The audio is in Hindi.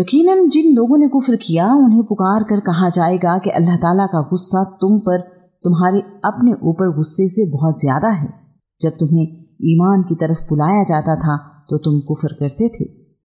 यकीनन जिन लोगों ने कुफ्र किया, उन्हें पुकार कर कहा जाएगा कि अल्लाह ताला का गुस्सा तुम पर, तुम्हारे अपने ऊपर गुस्से से बहुत ज़्यादा है। जब तुम्हें ईमान की तरफ़ बुलाया जाता था तो तुम कुफ्र करते थे।